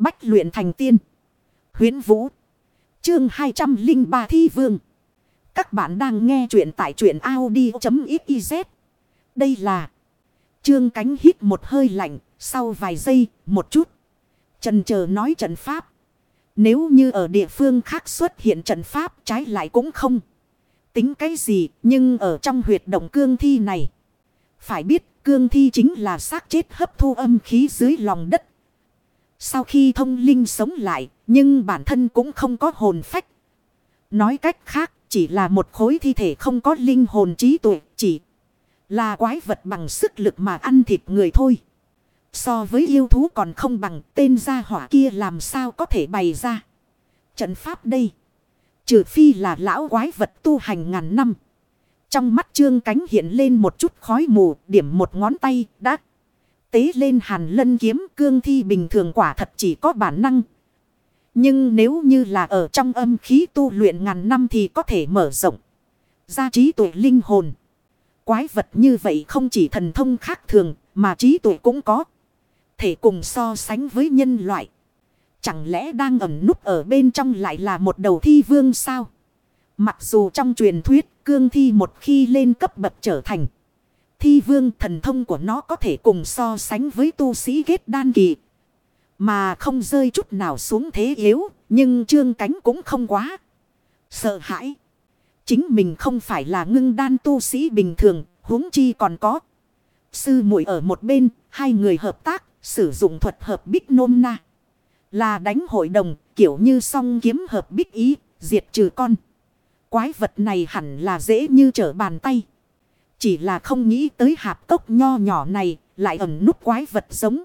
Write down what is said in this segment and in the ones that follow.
Bách luyện thành tiên. Huyến Vũ. Chương 203 Thi Vương. Các bạn đang nghe truyện tại truyện Audi.xyz. Đây là. Trương cánh hít một hơi lạnh. Sau vài giây, một chút. Trần chờ nói trận pháp. Nếu như ở địa phương khác xuất hiện trận pháp trái lại cũng không. Tính cái gì nhưng ở trong huyệt động cương thi này. Phải biết cương thi chính là xác chết hấp thu âm khí dưới lòng đất. Sau khi thông linh sống lại nhưng bản thân cũng không có hồn phách. Nói cách khác chỉ là một khối thi thể không có linh hồn trí tuệ chỉ là quái vật bằng sức lực mà ăn thịt người thôi. So với yêu thú còn không bằng tên gia hỏa kia làm sao có thể bày ra. Trận pháp đây. Trừ phi là lão quái vật tu hành ngàn năm. Trong mắt trương cánh hiện lên một chút khói mù, điểm một ngón tay, đã tế lên hàn lân kiếm, cương thi bình thường quả thật chỉ có bản năng. Nhưng nếu như là ở trong âm khí tu luyện ngàn năm thì có thể mở rộng. Ra trí tuệ linh hồn. Quái vật như vậy không chỉ thần thông khác thường, mà trí tuệ cũng có. Thể cùng so sánh với nhân loại. Chẳng lẽ đang ẩn núp ở bên trong lại là một đầu thi vương sao? Mặc dù trong truyền thuyết, cương thi một khi lên cấp bậc trở thành thi vương thần thông của nó có thể cùng so sánh với tu sĩ kết đan kỳ. Mà không rơi chút nào xuống thế yếu, nhưng trương cánh cũng không quá. Sợ hãi. Chính mình không phải là ngưng đan tu sĩ bình thường, huống chi còn có. Sư muội ở một bên, hai người hợp tác, sử dụng thuật hợp bích nôm na. Là đánh hội đồng, kiểu như song kiếm hợp bích ý, diệt trừ con. Quái vật này hẳn là dễ như trở bàn tay. Chỉ là không nghĩ tới hạp cốc nho nhỏ này lại ẩn nút quái vật giống.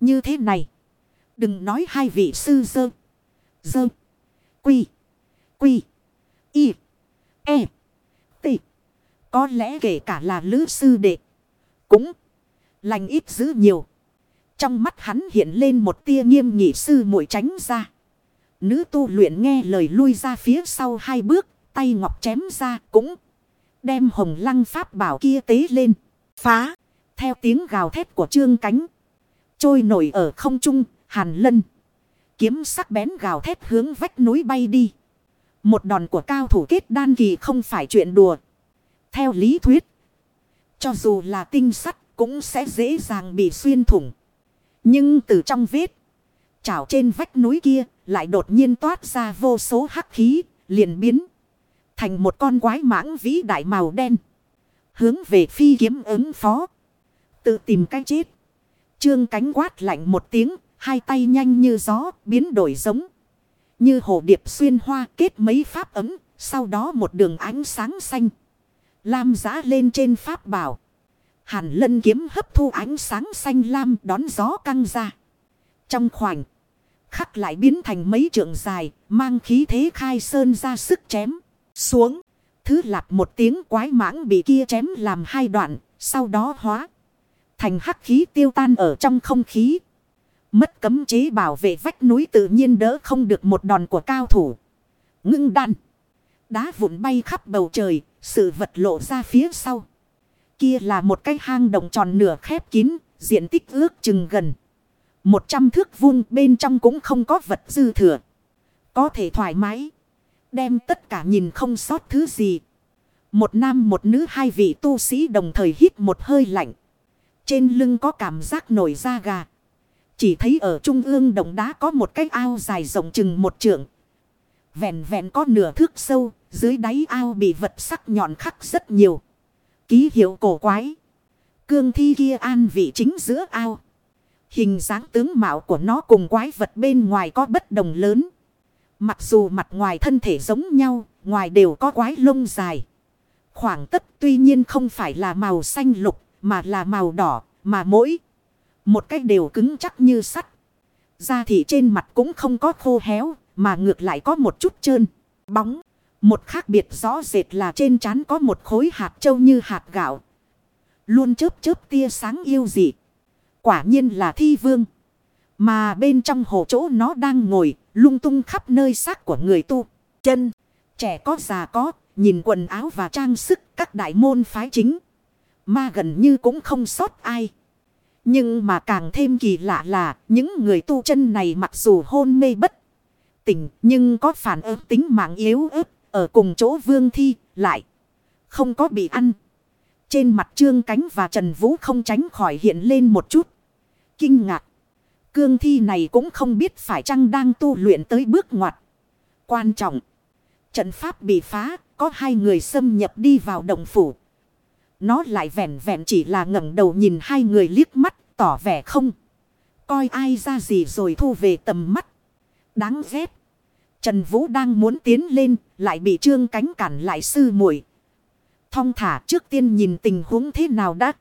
Như thế này. Đừng nói hai vị sư dơ. Dơ. Quy. Quy. Y. E. T. Có lẽ kể cả là lữ sư đệ. Cũng. Lành ít dữ nhiều. Trong mắt hắn hiện lên một tia nghiêm nghị sư muội tránh ra. Nữ tu luyện nghe lời lui ra phía sau hai bước. Tay ngọc chém ra cũng. Đem hồng lăng pháp bảo kia tế lên. Phá. Theo tiếng gào thét của trương cánh. Trôi nổi ở không trung. Hàn lân. Kiếm sắc bén gào thét hướng vách núi bay đi. Một đòn của cao thủ kết đan kỳ không phải chuyện đùa. Theo lý thuyết. Cho dù là tinh sắt cũng sẽ dễ dàng bị xuyên thủng. Nhưng từ trong vết. Chảo trên vách núi kia lại đột nhiên toát ra vô số hắc khí, liền biến. Thành một con quái mãng vĩ đại màu đen. Hướng về phi kiếm ứng phó. Tự tìm cái chết. Trương cánh quát lạnh một tiếng. Hai tay nhanh như gió biến đổi giống. Như hồ điệp xuyên hoa kết mấy pháp ấm. Sau đó một đường ánh sáng xanh. Lam giã lên trên pháp bảo. Hàn lân kiếm hấp thu ánh sáng xanh lam đón gió căng ra. Trong khoảnh khắc lại biến thành mấy trượng dài, mang khí thế khai sơn ra sức chém. Xuống. Thứ lạp một tiếng quái mãng bị kia chém làm hai đoạn. Sau đó hóa. Thành hắc khí tiêu tan ở trong không khí. Mất cấm chế bảo vệ vách núi tự nhiên đỡ không được một đòn của cao thủ. Ngưng đan. Đá vụn bay khắp bầu trời. Sự vật lộ ra phía sau. Kia là một cái hang động tròn nửa khép kín. Diện tích ước chừng gần. Một trăm thước vuông, bên trong cũng không có vật dư thừa. Có thể thoải mái đem tất cả nhìn không sót thứ gì. Một nam một nữ hai vị tu sĩ đồng thời hít một hơi lạnh. Trên lưng có cảm giác nổi da gà. Chỉ thấy ở trung ương đồng đá có một cái ao dài rộng chừng một trượng. Vẹn vẹn có nửa thước sâu, dưới đáy ao bị vật sắc nhọn khắc rất nhiều. Ký hiệu cổ quái. Cương thi kia an vị chính giữa ao. Hình dáng tướng mạo của nó cùng quái vật bên ngoài có bất đồng lớn. Mặc dù mặt ngoài thân thể giống nhau, ngoài đều có quái lông dài. Khoảng tất tuy nhiên không phải là màu xanh lục, mà là màu đỏ, mà mỗi một cái đều cứng chắc như sắt. Da thì trên mặt cũng không có khô héo, mà ngược lại có một chút trơn, bóng. Một khác biệt rõ rệt là trên trán có một khối hạt trâu như hạt gạo. Luôn chớp chớp tia sáng yêu dị. Quả nhiên là thi vương. Mà bên trong hồ chỗ nó đang ngồi, lung tung khắp nơi xác của người tu. Chân, trẻ có già có, nhìn quần áo và trang sức các đại môn phái chính. Mà gần như cũng không sót ai. Nhưng mà càng thêm kỳ lạ là những người tu chân này mặc dù hôn mê bất tỉnh nhưng có phản ứng tính mạng yếu ớt ở cùng chỗ vương thi lại không có bị ăn. Trên mặt trương cánh và Trần Vũ không tránh khỏi hiện lên một chút kinh ngạc. Cương thi này cũng không biết phải chăng đang tu luyện tới bước ngoặt. Quan trọng. Trận pháp bị phá, có hai người xâm nhập đi vào động phủ. Nó lại vẹn vẹn chỉ là ngẩng đầu nhìn hai người liếc mắt, tỏ vẻ không. Coi ai ra gì rồi thu về tầm mắt. Đáng ghét. Trần Vũ đang muốn tiến lên, lại bị trương cánh cản lại sư muội Thong thả trước tiên nhìn tình huống thế nào đã.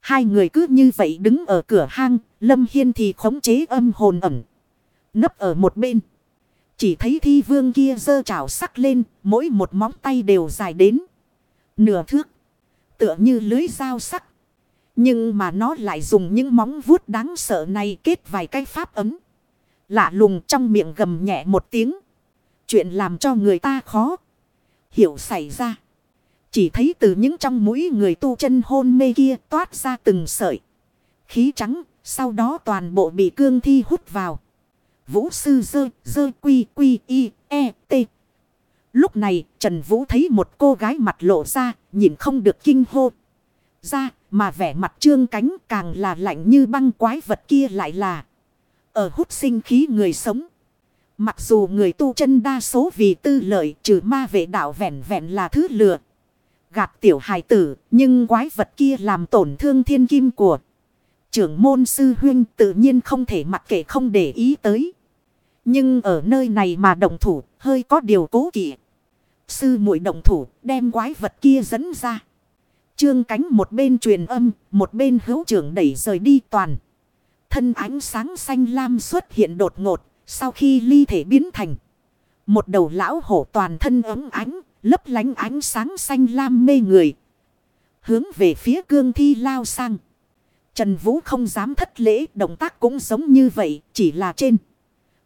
Hai người cứ như vậy đứng ở cửa hang, Lâm Hiên thì khống chế âm hồn ẩm. Nấp ở một bên. Chỉ thấy thi vương kia dơ chảo sắc lên, mỗi một móng tay đều dài đến. Nửa thước. Tựa như lưới dao sắc. Nhưng mà nó lại dùng những móng vuốt đáng sợ này kết vài cái pháp ấm. Lạ lùng trong miệng gầm nhẹ một tiếng. Chuyện làm cho người ta khó. Hiểu xảy ra. Chỉ thấy từ những trong mũi người tu chân hôn mê kia toát ra từng sợi. Khí trắng, sau đó toàn bộ bị cương thi hút vào. Vũ sư dơ, dơ quy quy y, e, t. Lúc này, Trần Vũ thấy một cô gái mặt lộ ra, nhìn không được kinh hô. Ra, mà vẻ mặt trương cánh càng là lạnh như băng quái vật kia lại là. Ở hút sinh khí người sống. Mặc dù người tu chân đa số vì tư lợi trừ ma vệ đạo vẹn vẹn là thứ lừa gạt tiểu hài tử, nhưng quái vật kia làm tổn thương thiên kim của. Trưởng môn sư huyên tự nhiên không thể mặc kệ không để ý tới. Nhưng ở nơi này mà động thủ, hơi có điều cố kỵ. Sư muội động thủ, đem quái vật kia dẫn ra. Trương cánh một bên truyền âm, một bên hữu trưởng đẩy rời đi toàn. Thân ánh sáng xanh lam xuất hiện đột ngột, sau khi ly thể biến thành. Một đầu lão hổ toàn thân ấm ánh, lấp lánh ánh sáng xanh lam mê người. Hướng về phía cương thi lao sang. Trần Vũ không dám thất lễ, động tác cũng giống như vậy, chỉ là trên.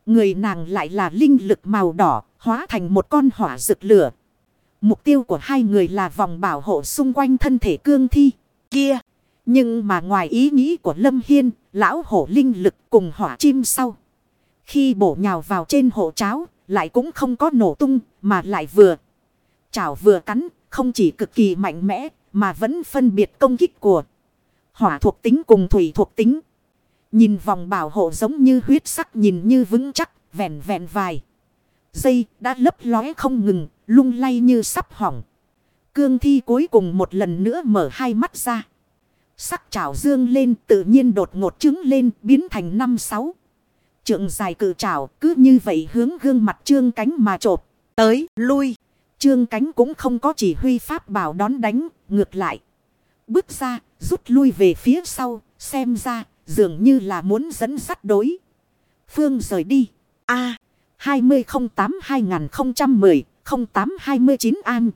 Người nàng lại là linh lực màu đỏ, hóa thành một con hỏa rực lửa. Mục tiêu của hai người là vòng bảo hộ xung quanh thân thể cương thi kia. Nhưng mà ngoài ý nghĩ của Lâm Hiên, lão hổ linh lực cùng hỏa chim sau. Khi bổ nhào vào trên hộ cháo, lại cũng không có nổ tung, mà lại vừa chảo vừa cắn, không chỉ cực kỳ mạnh mẽ, mà vẫn phân biệt công kích của hỏa thuộc tính cùng thủy thuộc tính. Nhìn vòng bảo hộ giống như huyết sắc nhìn như vững chắc, vẹn vẹn vài. Dây đã lấp lóe không ngừng, lung lay như sắp hỏng. Cương thi cuối cùng một lần nữa mở hai mắt ra. Sắc chảo dương lên tự nhiên đột ngột trứng lên biến thành năm sáu. Trượng dài cử chảo cứ như vậy hướng gương mặt trương cánh mà trộp. Tới, lui. Trương cánh cũng không có chỉ huy pháp bảo đón đánh, ngược lại. Bước ra, rút lui về phía sau, xem ra, dường như là muốn dẫn sắt đối. Phương rời đi. A. 2008-2010-0829 An.